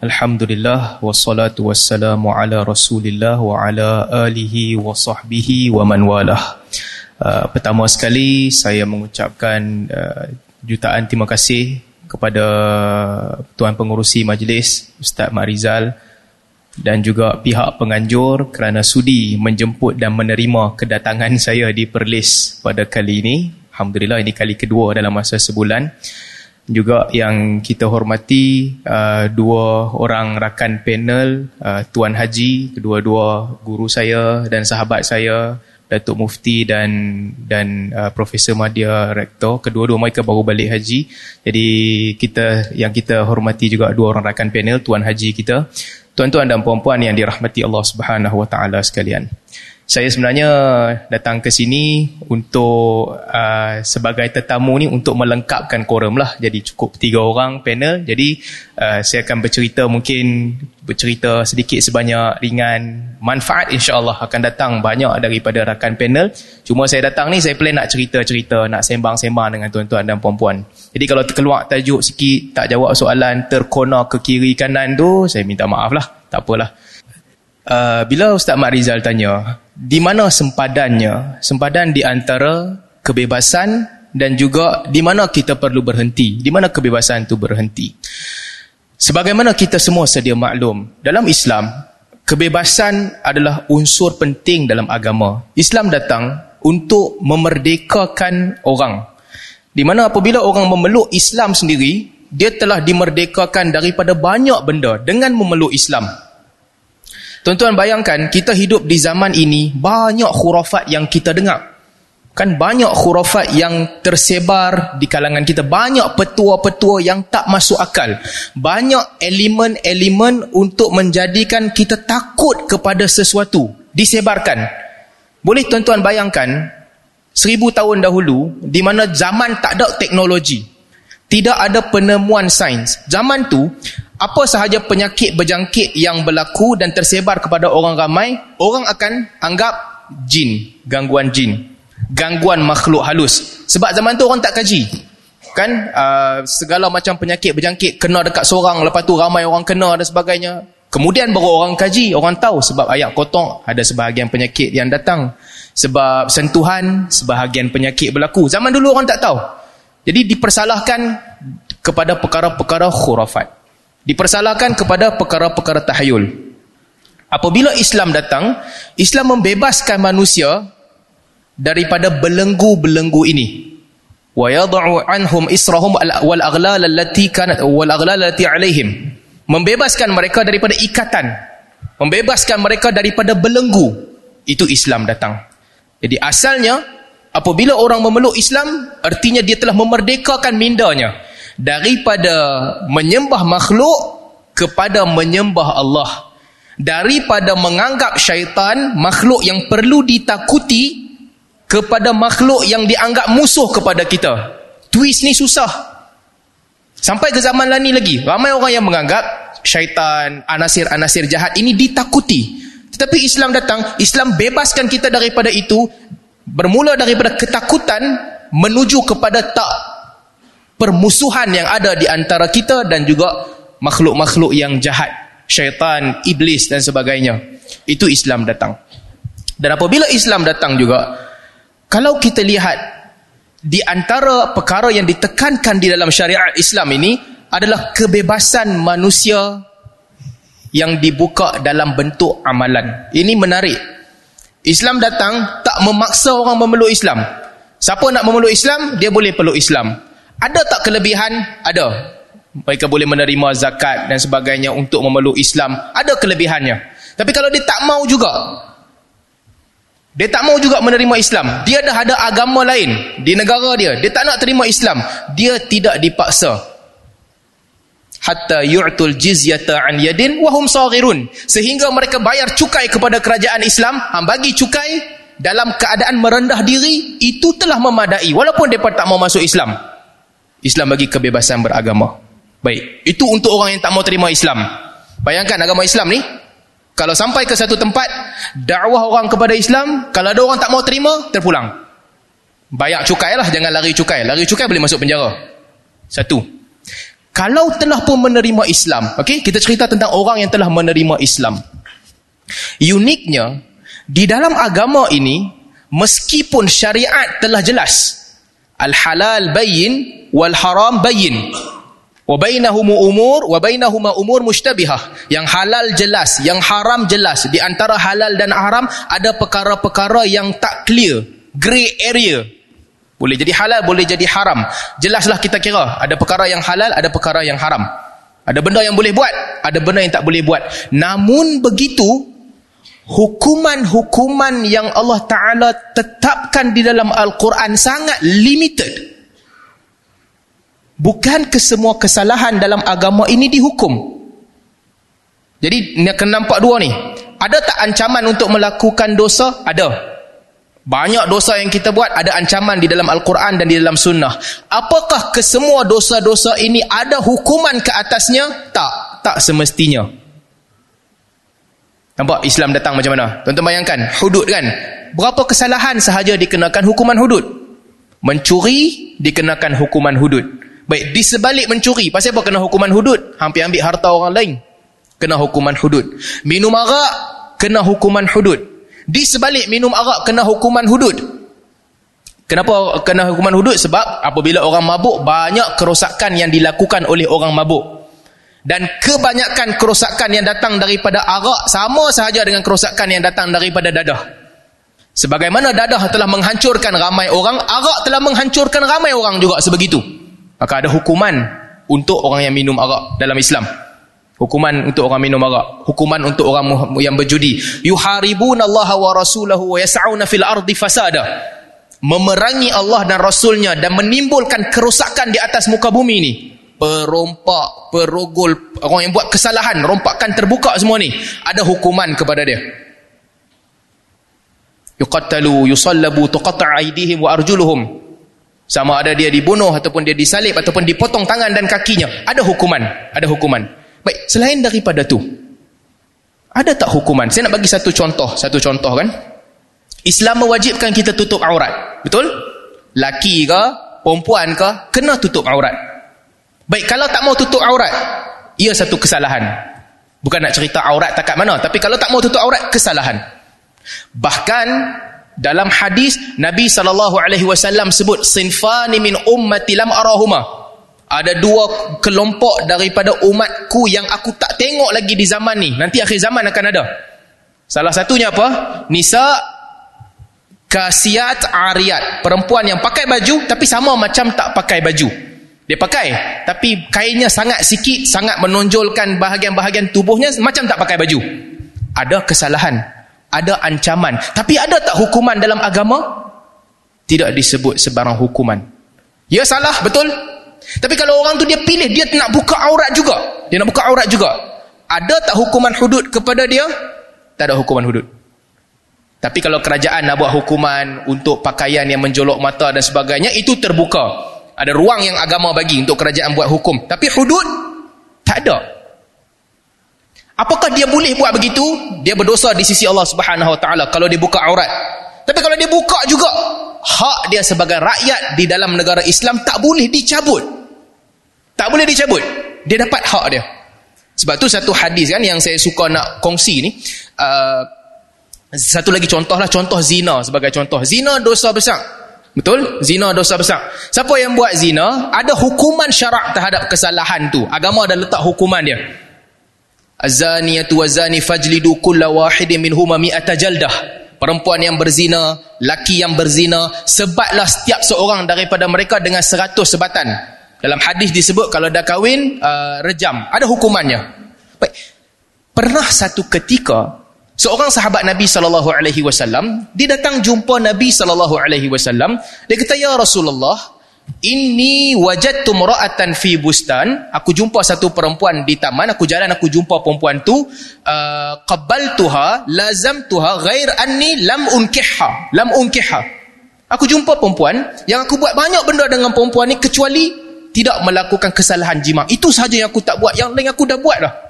Alhamdulillah wassalatu wassalamu ala Rasulillah wa ala alihi wa sahbihi wa man walah. Uh, pertama sekali saya mengucapkan uh, jutaan terima kasih kepada tuan pengurusi majlis Ustaz Marizal dan juga pihak penganjur kerana sudi menjemput dan menerima kedatangan saya di Perlis pada kali ini. Alhamdulillah ini kali kedua dalam masa sebulan juga yang kita hormati uh, dua orang rakan panel uh, Tuan Haji kedua-dua guru saya dan sahabat saya Datuk Mufti dan dan uh, Profesor Madya Rektor. Kedua-dua mereka baru balik haji. Jadi kita yang kita hormati juga dua orang rakan panel Tuan Haji kita. Tuan-tuan dan puan-puan yang dirahmati Allah Subhanahu Wa Taala sekalian saya sebenarnya datang ke sini untuk uh, sebagai tetamu ni untuk melengkapkan quorum lah. Jadi cukup tiga orang panel. Jadi uh, saya akan bercerita mungkin bercerita sedikit sebanyak ringan manfaat insya-Allah akan datang banyak daripada rakan panel. Cuma saya datang ni saya plan nak cerita-cerita, nak sembang-sembang dengan tuan-tuan dan puan-puan. Jadi kalau terkeluar tajuk sikit, tak jawab soalan, terkona ke kiri kanan tu, saya minta maaf lah. Tak apalah. Uh, bila Ustaz Mak Rizal tanya, di mana sempadannya? Sempadan di antara kebebasan dan juga di mana kita perlu berhenti? Di mana kebebasan itu berhenti? Sebagaimana kita semua sedia maklum, dalam Islam, kebebasan adalah unsur penting dalam agama. Islam datang untuk memerdekakan orang. Di mana apabila orang memeluk Islam sendiri, dia telah dimerdekakan daripada banyak benda dengan memeluk Islam. Tuan-tuan bayangkan kita hidup di zaman ini banyak khurafat yang kita dengar. Kan banyak khurafat yang tersebar di kalangan kita. Banyak petua-petua yang tak masuk akal. Banyak elemen-elemen untuk menjadikan kita takut kepada sesuatu. Disebarkan. Boleh tuan-tuan bayangkan seribu tahun dahulu di mana zaman tak ada teknologi. Tidak ada penemuan sains. Zaman tu apa sahaja penyakit berjangkit yang berlaku dan tersebar kepada orang ramai, orang akan anggap jin, gangguan jin, gangguan makhluk halus. Sebab zaman tu orang tak kaji. Kan uh, segala macam penyakit berjangkit kena dekat seorang, lepas tu ramai orang kena dan sebagainya. Kemudian baru orang kaji, orang tahu sebab ayat kotong ada sebahagian penyakit yang datang. Sebab sentuhan, sebahagian penyakit berlaku. Zaman dulu orang tak tahu. Jadi dipersalahkan kepada perkara-perkara khurafat dipersalahkan kepada perkara-perkara tahayul. Apabila Islam datang, Islam membebaskan manusia daripada belenggu-belenggu ini. Wa yad'u anhum israhum wal aghlal allati kanat wal aghlal allati alaihim. Membebaskan mereka daripada ikatan. Membebaskan mereka daripada belenggu. Itu Islam datang. Jadi asalnya apabila orang memeluk Islam, artinya dia telah memerdekakan mindanya daripada menyembah makhluk kepada menyembah Allah. Daripada menganggap syaitan makhluk yang perlu ditakuti kepada makhluk yang dianggap musuh kepada kita. Twist ni susah. Sampai ke zaman lani lagi ramai orang yang menganggap syaitan anasir-anasir jahat ini ditakuti. Tetapi Islam datang Islam bebaskan kita daripada itu bermula daripada ketakutan menuju kepada tak permusuhan yang ada di antara kita dan juga makhluk-makhluk yang jahat syaitan, iblis dan sebagainya. Itu Islam datang. Dan apabila Islam datang juga kalau kita lihat di antara perkara yang ditekankan di dalam syariat Islam ini adalah kebebasan manusia yang dibuka dalam bentuk amalan. Ini menarik. Islam datang tak memaksa orang memeluk Islam. Siapa nak memeluk Islam dia boleh peluk Islam ada tak kelebihan? Ada. Mereka boleh menerima zakat dan sebagainya untuk memeluk Islam. Ada kelebihannya. Tapi kalau dia tak mau juga, dia tak mau juga menerima Islam. Dia dah ada agama lain di negara dia. Dia tak nak terima Islam. Dia tidak dipaksa. Hatta yu'tul jizyata an yadin wahum saghirun. Sehingga mereka bayar cukai kepada kerajaan Islam. Han bagi cukai dalam keadaan merendah diri. Itu telah memadai. Walaupun mereka tak mau masuk Islam. Islam bagi kebebasan beragama. Baik, itu untuk orang yang tak mau terima Islam. Bayangkan agama Islam ni, kalau sampai ke satu tempat, dakwah orang kepada Islam, kalau ada orang tak mau terima, terpulang. Bayar cukai lah, jangan lari cukai. Lari cukai boleh masuk penjara. Satu. kalau telah pun menerima Islam okey kita cerita tentang orang yang telah menerima Islam uniknya di dalam agama ini meskipun syariat telah jelas al halal bayyin wal haram bayyin wa bainahum umur wa bainahuma umur mushtabihah yang halal jelas yang haram jelas di antara halal dan haram ada perkara-perkara yang tak clear grey area boleh jadi halal, boleh jadi haram. Jelaslah kita kira. Ada perkara yang halal, ada perkara yang haram. Ada benda yang boleh buat, ada benda yang tak boleh buat. Namun begitu, hukuman-hukuman yang Allah Ta'ala tetapkan di dalam Al-Quran sangat limited. Bukan kesemua kesalahan dalam agama ini dihukum. Jadi, kena nampak dua ni. Ada tak ancaman untuk melakukan dosa? Ada. Banyak dosa yang kita buat ada ancaman di dalam Al-Quran dan di dalam sunnah. Apakah kesemua dosa-dosa ini ada hukuman ke atasnya? Tak. Tak semestinya. Nampak Islam datang macam mana? Tuan-tuan bayangkan. Hudud kan? Berapa kesalahan sahaja dikenakan hukuman hudud? Mencuri dikenakan hukuman hudud. Baik, di sebalik mencuri. Pasal apa kena hukuman hudud? Hampir ambil harta orang lain. Kena hukuman hudud. Minum arak, kena hukuman hudud. Di sebalik minum arak kena hukuman hudud. Kenapa kena hukuman hudud? Sebab apabila orang mabuk, banyak kerosakan yang dilakukan oleh orang mabuk. Dan kebanyakan kerosakan yang datang daripada arak sama sahaja dengan kerosakan yang datang daripada dadah. Sebagaimana dadah telah menghancurkan ramai orang, arak telah menghancurkan ramai orang juga sebegitu. Maka ada hukuman untuk orang yang minum arak dalam Islam. Hukuman untuk orang minum arak. Hukuman untuk orang yang berjudi. Yuharibuna Allah wa rasulahu wa yas'auna fil ardi fasada. Memerangi Allah dan Rasulnya dan menimbulkan kerosakan di atas muka bumi ini. Perompak, perogol, orang yang buat kesalahan, rompakan terbuka semua ni. Ada hukuman kepada dia. Yuqattalu, yusallabu, tuqatta' aidihim wa arjuluhum. Sama ada dia dibunuh ataupun dia disalib ataupun dipotong tangan dan kakinya. Ada hukuman. Ada hukuman. Baik, selain daripada tu, ada tak hukuman? Saya nak bagi satu contoh, satu contoh kan. Islam mewajibkan kita tutup aurat. Betul? Laki ke, perempuan ke, kena tutup aurat. Baik, kalau tak mau tutup aurat, ia satu kesalahan. Bukan nak cerita aurat tak kat mana, tapi kalau tak mau tutup aurat, kesalahan. Bahkan dalam hadis Nabi saw sebut sinfani min ummati lam arahuma ada dua kelompok daripada umatku yang aku tak tengok lagi di zaman ni. Nanti akhir zaman akan ada. Salah satunya apa? Nisa kasiat ariat. Perempuan yang pakai baju tapi sama macam tak pakai baju. Dia pakai tapi kainnya sangat sikit, sangat menonjolkan bahagian-bahagian tubuhnya macam tak pakai baju. Ada kesalahan, ada ancaman. Tapi ada tak hukuman dalam agama? Tidak disebut sebarang hukuman. Ya salah, betul? Tapi kalau orang tu dia pilih, dia nak buka aurat juga. Dia nak buka aurat juga. Ada tak hukuman hudud kepada dia? Tak ada hukuman hudud. Tapi kalau kerajaan nak buat hukuman untuk pakaian yang menjolok mata dan sebagainya, itu terbuka. Ada ruang yang agama bagi untuk kerajaan buat hukum. Tapi hudud, tak ada. Apakah dia boleh buat begitu? Dia berdosa di sisi Allah Subhanahu Wa Taala kalau dia buka aurat. Tapi kalau dia buka juga, hak dia sebagai rakyat di dalam negara Islam tak boleh dicabut. Tak boleh dicabut. Dia dapat hak dia. Sebab tu satu hadis kan yang saya suka nak kongsi ni. Uh, satu lagi contoh lah. Contoh zina sebagai contoh. Zina dosa besar. Betul? Zina dosa besar. Siapa yang buat zina, ada hukuman syarak terhadap kesalahan tu. Agama ada letak hukuman dia. Azaniyatu wazani fajlidu kulla wahidin minhuma mi'ata jaldah. Perempuan yang berzina, laki yang berzina, sebatlah setiap seorang daripada mereka dengan seratus sebatan. Dalam hadis disebut kalau dah kahwin uh, rejam, ada hukumannya. Baik. Pernah satu ketika seorang sahabat Nabi sallallahu alaihi wasallam dia datang jumpa Nabi sallallahu alaihi wasallam, dia kata ya Rasulullah, inni wajadtu mar'atan fi bustan, aku jumpa satu perempuan di taman, aku jalan aku jumpa perempuan tu, uh, qabbaltuha lazamtuha ghair anni lam unkihha, lam unkihha. Aku jumpa perempuan yang aku buat banyak benda dengan perempuan ni kecuali tidak melakukan kesalahan jima. Itu sahaja yang aku tak buat. Yang lain aku dah buat dah.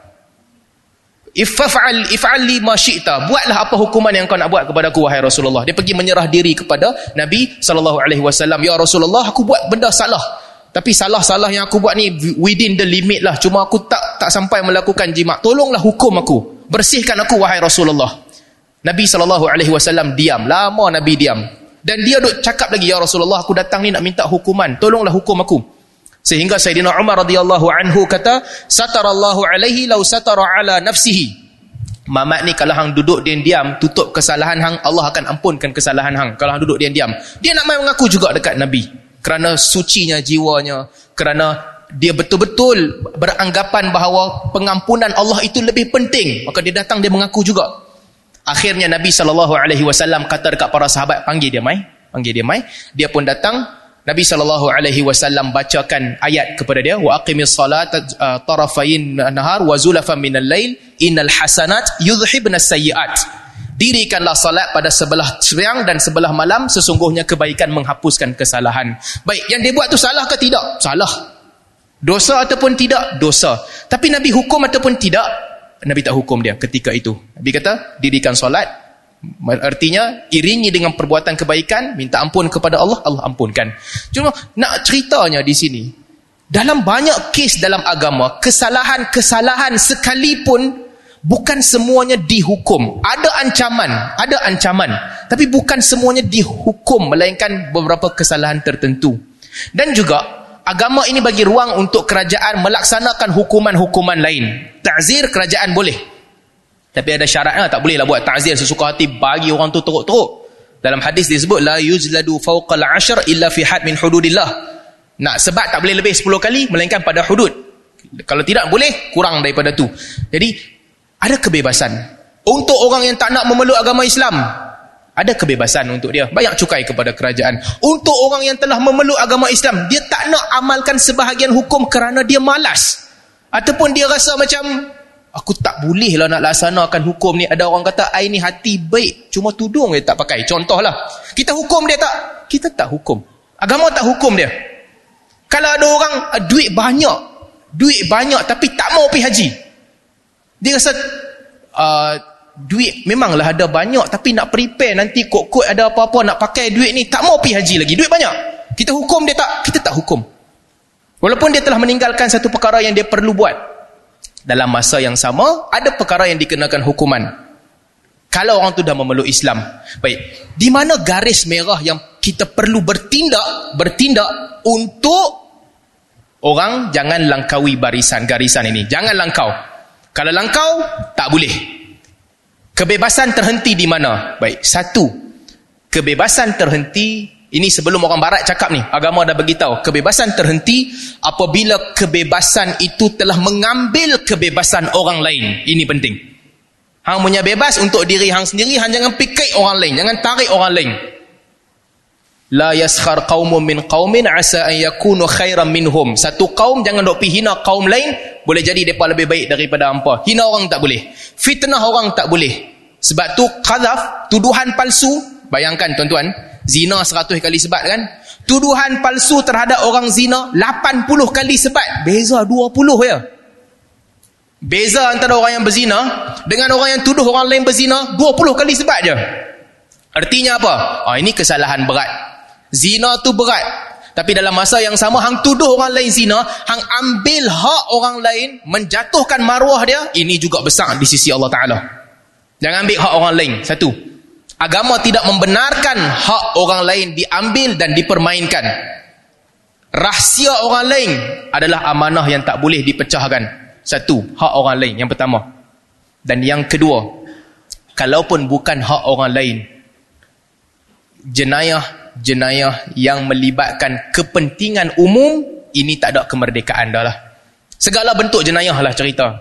Ifa'al ifa'al li ma syi'ta. Buatlah apa hukuman yang kau nak buat kepada aku wahai Rasulullah. Dia pergi menyerah diri kepada Nabi sallallahu alaihi wasallam. Ya Rasulullah, aku buat benda salah. Tapi salah-salah yang aku buat ni within the limit lah. Cuma aku tak tak sampai melakukan jima. Tolonglah hukum aku. Bersihkan aku wahai Rasulullah. Nabi SAW diam. Lama Nabi diam. Dan dia duk cakap lagi, Ya Rasulullah, aku datang ni nak minta hukuman. Tolonglah hukum aku. Sehingga Sayyidina Umar radhiyallahu anhu kata, Satarallahu alaihi lau satara ala nafsihi. Mamat ni kalau hang duduk dia diam, tutup kesalahan hang, Allah akan ampunkan kesalahan hang. Kalau hang duduk dia diam. Dia nak main mengaku juga dekat Nabi. Kerana sucinya jiwanya. Kerana dia betul-betul beranggapan bahawa pengampunan Allah itu lebih penting. Maka dia datang, dia mengaku juga. Akhirnya Nabi SAW kata dekat para sahabat, panggil dia mai. Panggil dia mai. Dia pun datang, Nabi sallallahu alaihi wasallam bacakan ayat kepada dia wa aqimis salata uh, tarafayn nahar wa zulafan minal lail innal hasanat yudhhibna sayyiat. Dirikanlah salat pada sebelah siang dan sebelah malam sesungguhnya kebaikan menghapuskan kesalahan. Baik yang dia buat tu salah ke tidak? Salah. Dosa ataupun tidak? Dosa. Tapi nabi hukum ataupun tidak? Nabi tak hukum dia ketika itu. Nabi kata dirikan solat Artinya iringi dengan perbuatan kebaikan, minta ampun kepada Allah, Allah ampunkan. Cuma nak ceritanya di sini, dalam banyak kes dalam agama, kesalahan-kesalahan sekalipun bukan semuanya dihukum. Ada ancaman, ada ancaman, tapi bukan semuanya dihukum melainkan beberapa kesalahan tertentu. Dan juga agama ini bagi ruang untuk kerajaan melaksanakan hukuman-hukuman lain. Ta'zir kerajaan boleh. Tapi ada syaratnya tak bolehlah buat ta'zir sesuka hati bagi orang tu teruk-teruk. Dalam hadis disebut la yuzladu fawqal ashr illa fi had min hududillah. Nak sebab tak boleh lebih 10 kali melainkan pada hudud. Kalau tidak boleh kurang daripada tu. Jadi ada kebebasan untuk orang yang tak nak memeluk agama Islam. Ada kebebasan untuk dia. Banyak cukai kepada kerajaan. Untuk orang yang telah memeluk agama Islam, dia tak nak amalkan sebahagian hukum kerana dia malas. Ataupun dia rasa macam Aku tak boleh lah nak laksanakan hukum ni. Ada orang kata, ai ni hati baik. Cuma tudung dia tak pakai. Contohlah. Kita hukum dia tak? Kita tak hukum. Agama tak hukum dia. Kalau ada orang uh, duit banyak. Duit banyak tapi tak mau pergi haji. Dia rasa, uh, duit memanglah ada banyak tapi nak prepare nanti kot-kot ada apa-apa nak pakai duit ni. Tak mau pergi haji lagi. Duit banyak. Kita hukum dia tak? Kita tak hukum. Walaupun dia telah meninggalkan satu perkara yang dia perlu buat dalam masa yang sama ada perkara yang dikenakan hukuman. Kalau orang tu dah memeluk Islam. Baik di mana garis merah yang kita perlu bertindak bertindak untuk orang jangan langkaui barisan garisan ini. Jangan langkau. Kalau langkau tak boleh. Kebebasan terhenti di mana? Baik satu kebebasan terhenti ini sebelum orang barat cakap ni, agama dah beritahu, kebebasan terhenti apabila kebebasan itu telah mengambil kebebasan orang lain. Ini penting. Hang punya bebas untuk diri hang sendiri, hang jangan pikir orang lain, jangan tarik orang lain. La yaskhar qaumun min qaumin asa an yakunu khairan minhum. Satu kaum jangan dok hina kaum lain, boleh jadi depa lebih baik daripada hangpa. Hina orang tak boleh. Fitnah orang tak boleh. Sebab tu qadzaf, tuduhan palsu, bayangkan tuan-tuan, Zina seratus kali sebat kan? Tuduhan palsu terhadap orang zina 80 kali sebat. Beza 20 ya. Beza antara orang yang berzina dengan orang yang tuduh orang lain berzina 20 kali sebat je. Artinya apa? Oh, ini kesalahan berat. Zina tu berat. Tapi dalam masa yang sama hang tuduh orang lain zina, hang ambil hak orang lain, menjatuhkan maruah dia, ini juga besar di sisi Allah Taala. Jangan ambil hak orang lain. Satu agama tidak membenarkan hak orang lain diambil dan dipermainkan. Rahsia orang lain adalah amanah yang tak boleh dipecahkan. Satu hak orang lain yang pertama. Dan yang kedua kalaupun bukan hak orang lain jenayah-jenayah yang melibatkan kepentingan umum ini tak ada kemerdekaan dah lah. Segala bentuk jenayah lah cerita.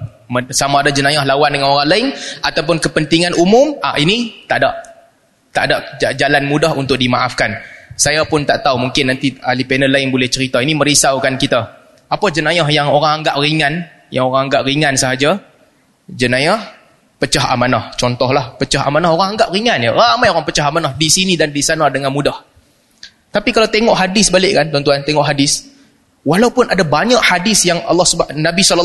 Sama ada jenayah lawan dengan orang lain ataupun kepentingan umum ah ini tak ada tak ada jalan mudah untuk dimaafkan. Saya pun tak tahu mungkin nanti ahli panel lain boleh cerita. Ini merisaukan kita. Apa jenayah yang orang anggap ringan? Yang orang anggap ringan sahaja? Jenayah? Pecah amanah. Contohlah pecah amanah. Orang anggap ringan ya. Ramai orang pecah amanah di sini dan di sana dengan mudah. Tapi kalau tengok hadis balik kan tuan-tuan tengok hadis. Walaupun ada banyak hadis yang Allah Nabi saw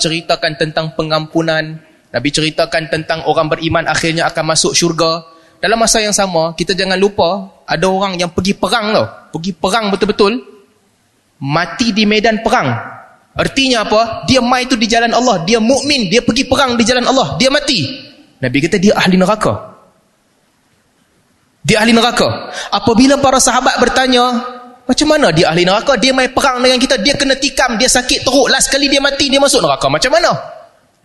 ceritakan tentang pengampunan Nabi ceritakan tentang orang beriman akhirnya akan masuk syurga dalam masa yang sama, kita jangan lupa ada orang yang pergi perang tau. Pergi perang betul-betul. mati di medan perang. Artinya apa? Dia mai itu di jalan Allah, dia mukmin, dia pergi perang di jalan Allah, dia mati. Nabi kata dia ahli neraka. Dia ahli neraka. Apabila para sahabat bertanya, macam mana dia ahli neraka? Dia mai perang dengan kita, dia kena tikam, dia sakit teruk, last kali dia mati, dia masuk neraka. Macam mana?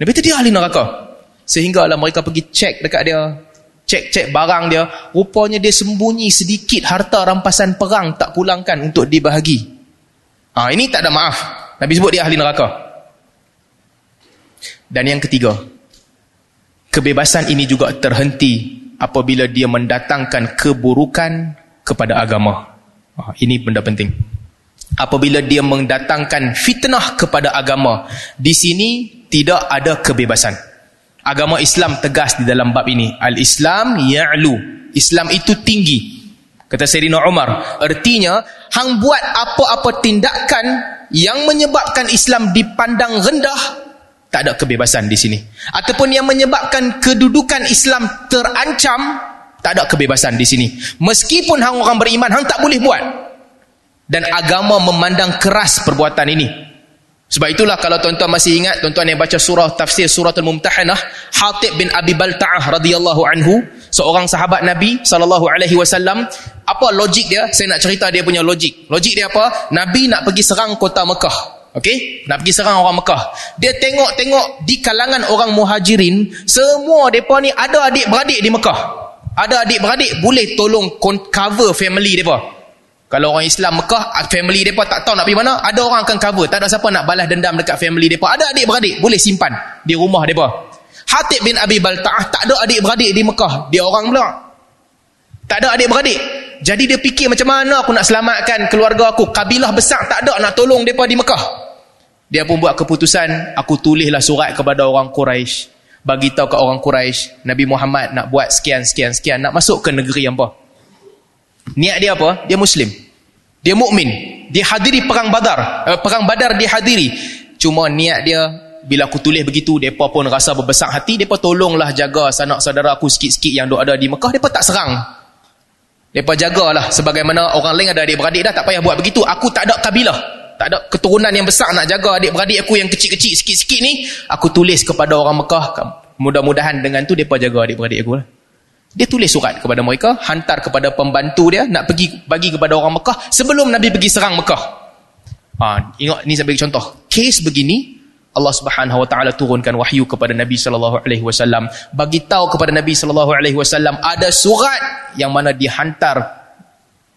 Nabi kata dia ahli neraka. Sehinggalah mereka pergi cek dekat dia, cek-cek barang dia, rupanya dia sembunyi sedikit harta rampasan perang tak pulangkan untuk dibahagi. Ah ha, ini tak ada maaf. Nabi sebut dia ahli neraka. Dan yang ketiga, kebebasan ini juga terhenti apabila dia mendatangkan keburukan kepada agama. Ha, ini benda penting. Apabila dia mendatangkan fitnah kepada agama, di sini tidak ada kebebasan. Agama Islam tegas di dalam bab ini. Al-Islam ya'lu. Islam itu tinggi. Kata Sayyidina Umar. Artinya, hang buat apa-apa tindakan yang menyebabkan Islam dipandang rendah tak ada kebebasan di sini ataupun yang menyebabkan kedudukan Islam terancam tak ada kebebasan di sini meskipun hang orang beriman hang tak boleh buat dan agama memandang keras perbuatan ini sebab itulah kalau tuan-tuan masih ingat tuan-tuan yang baca surah tafsir suratul mumtahanah Hatib bin Abi Balta'ah radhiyallahu anhu seorang sahabat Nabi sallallahu alaihi wasallam apa logik dia? Saya nak cerita dia punya logik. Logik dia apa? Nabi nak pergi serang kota Mekah. Okey? Nak pergi serang orang Mekah. Dia tengok-tengok di kalangan orang muhajirin semua depa ni ada adik-beradik di Mekah. Ada adik-beradik boleh tolong cover family depa kalau orang Islam Mekah family depa tak tahu nak pergi mana ada orang akan cover tak ada siapa nak balas dendam dekat family depa ada adik-beradik boleh simpan di rumah depa Hatib bin Abi Balta'ah tak ada adik-beradik di Mekah. Dia orang pula. Tak ada adik-beradik. Jadi dia fikir macam mana aku nak selamatkan keluarga aku. Kabilah besar tak ada nak tolong mereka di Mekah. Dia pun buat keputusan, aku tulislah surat kepada orang Quraisy, bagi tahu ke orang Quraisy, Nabi Muhammad nak buat sekian sekian sekian, nak masuk ke negeri apa? Niat dia apa? Dia muslim. Dia mukmin. Dia hadiri perang Badar. Eh, perang Badar dia hadiri. Cuma niat dia bila aku tulis begitu depa pun rasa berbesar hati. Depa tolonglah jaga sanak saudara aku sikit-sikit yang duk ada di Mekah. Depa tak serang. Depa jagalah sebagaimana orang lain ada adik-beradik dah tak payah buat begitu. Aku tak ada kabilah. Tak ada keturunan yang besar nak jaga adik-beradik aku yang kecil-kecil sikit-sikit ni. Aku tulis kepada orang Mekah mudah-mudahan dengan tu depa jaga adik-beradik aku lah dia tulis surat kepada mereka hantar kepada pembantu dia nak pergi bagi kepada orang Mekah sebelum Nabi pergi serang Mekah ha, ingat ni saya bagi contoh kes begini Allah Subhanahu wa taala turunkan wahyu kepada Nabi sallallahu alaihi wasallam bagi tahu kepada Nabi sallallahu alaihi wasallam ada surat yang mana dihantar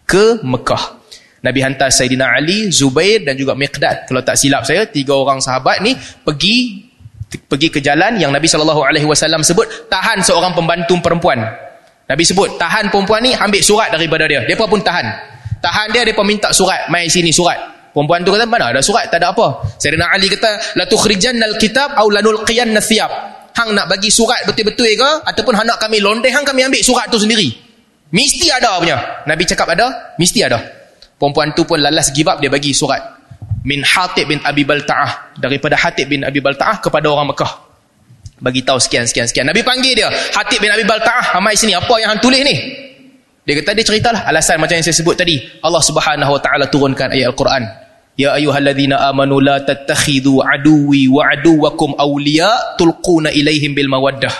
ke Mekah. Nabi hantar Sayyidina Ali, Zubair dan juga Miqdad. Kalau tak silap saya, tiga orang sahabat ni pergi pergi ke jalan yang Nabi sallallahu alaihi wasallam sebut tahan seorang pembantu perempuan. Nabi sebut tahan perempuan ni ambil surat daripada dia. Depa pun tahan. Tahan dia depa minta surat, mai sini surat. Perempuan tu kata, mana ada surat? Tak ada apa. Sayyidina Ali kata, La tukhrijannal kitab au lanulqiyanna thiyab. Hang nak bagi surat betul-betul ke? Ataupun hang nak kami londeh, hang kami ambil surat tu sendiri. Mesti ada punya. Nabi cakap ada? Mesti ada. Perempuan tu pun lalas give up, dia bagi surat. Min Hatib bin Abi Balta'ah. Daripada Hatib bin Abi Balta'ah kepada orang Mekah. Bagi tahu sekian, sekian, sekian. Nabi panggil dia. Hatib bin Abi Balta'ah. Hamai sini. Apa yang hang tulis ni? Dia kata, dia ceritalah alasan macam yang saya sebut tadi. Allah subhanahu wa ta'ala turunkan ayat Al-Quran. Ya ayyuhalladzina amanu la tattakhidhu aduwi wa aduwakum awliya tulquna ilaihim bil mawaddah.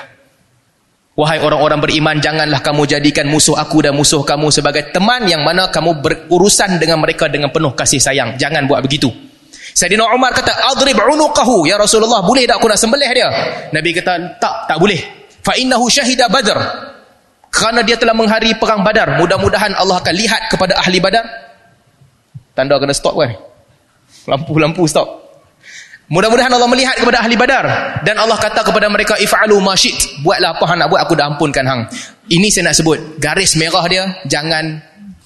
Wahai orang-orang beriman, janganlah kamu jadikan musuh aku dan musuh kamu sebagai teman yang mana kamu berurusan dengan mereka dengan penuh kasih sayang. Jangan buat begitu. Sayyidina Umar kata, "Adrib unuqahu ya Rasulullah, boleh tak aku nak sembelih dia?" Nabi kata, "Tak, tak boleh. Fa innahu syahida Badr." Kerana dia telah menghari perang Badar. Mudah-mudahan Allah akan lihat kepada ahli Badar. Tanda kena stop kan? Lampu-lampu stop. Mudah-mudahan Allah melihat kepada ahli badar. Dan Allah kata kepada mereka, If'alu masyid. Buatlah apa hang nak buat, aku dah ampunkan hang. Ini saya nak sebut. Garis merah dia, jangan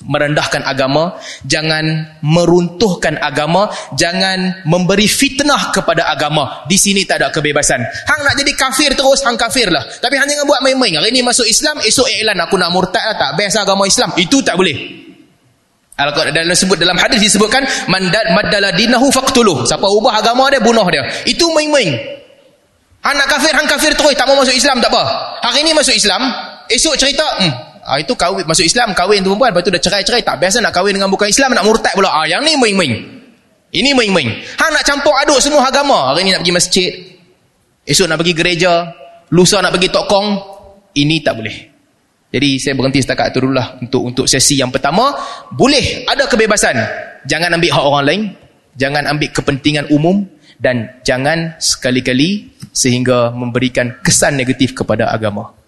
merendahkan agama. Jangan meruntuhkan agama. Jangan memberi fitnah kepada agama. Di sini tak ada kebebasan. Hang nak jadi kafir terus, hang kafir lah. Tapi hang jangan buat main-main. Hari ini masuk Islam, esok iklan aku nak murtad lah tak. Biasa agama Islam. Itu tak boleh. Al-Quran dalam sebut dalam hadis disebutkan mandad madala dinahu faqtuluh. Siapa ubah agama dia bunuh dia. Itu main-main. Anak kafir hang kafir terus tak mau masuk Islam tak apa. Hari ini masuk Islam, esok cerita, hmm, ah, itu kahwin masuk Islam, kahwin tu perempuan, lepas tu dah cerai-cerai tak biasa nak kahwin dengan bukan Islam nak murtad pula. Ah, yang ni main-main. Ini main-main. Hang nak campur aduk semua agama. Hari ni nak pergi masjid. Esok nak pergi gereja. Lusa nak pergi tokong. Ini tak boleh. Jadi saya berhenti setakat itu dulu lah. Untuk, untuk sesi yang pertama. Boleh ada kebebasan. Jangan ambil hak orang lain. Jangan ambil kepentingan umum. Dan jangan sekali-kali sehingga memberikan kesan negatif kepada agama.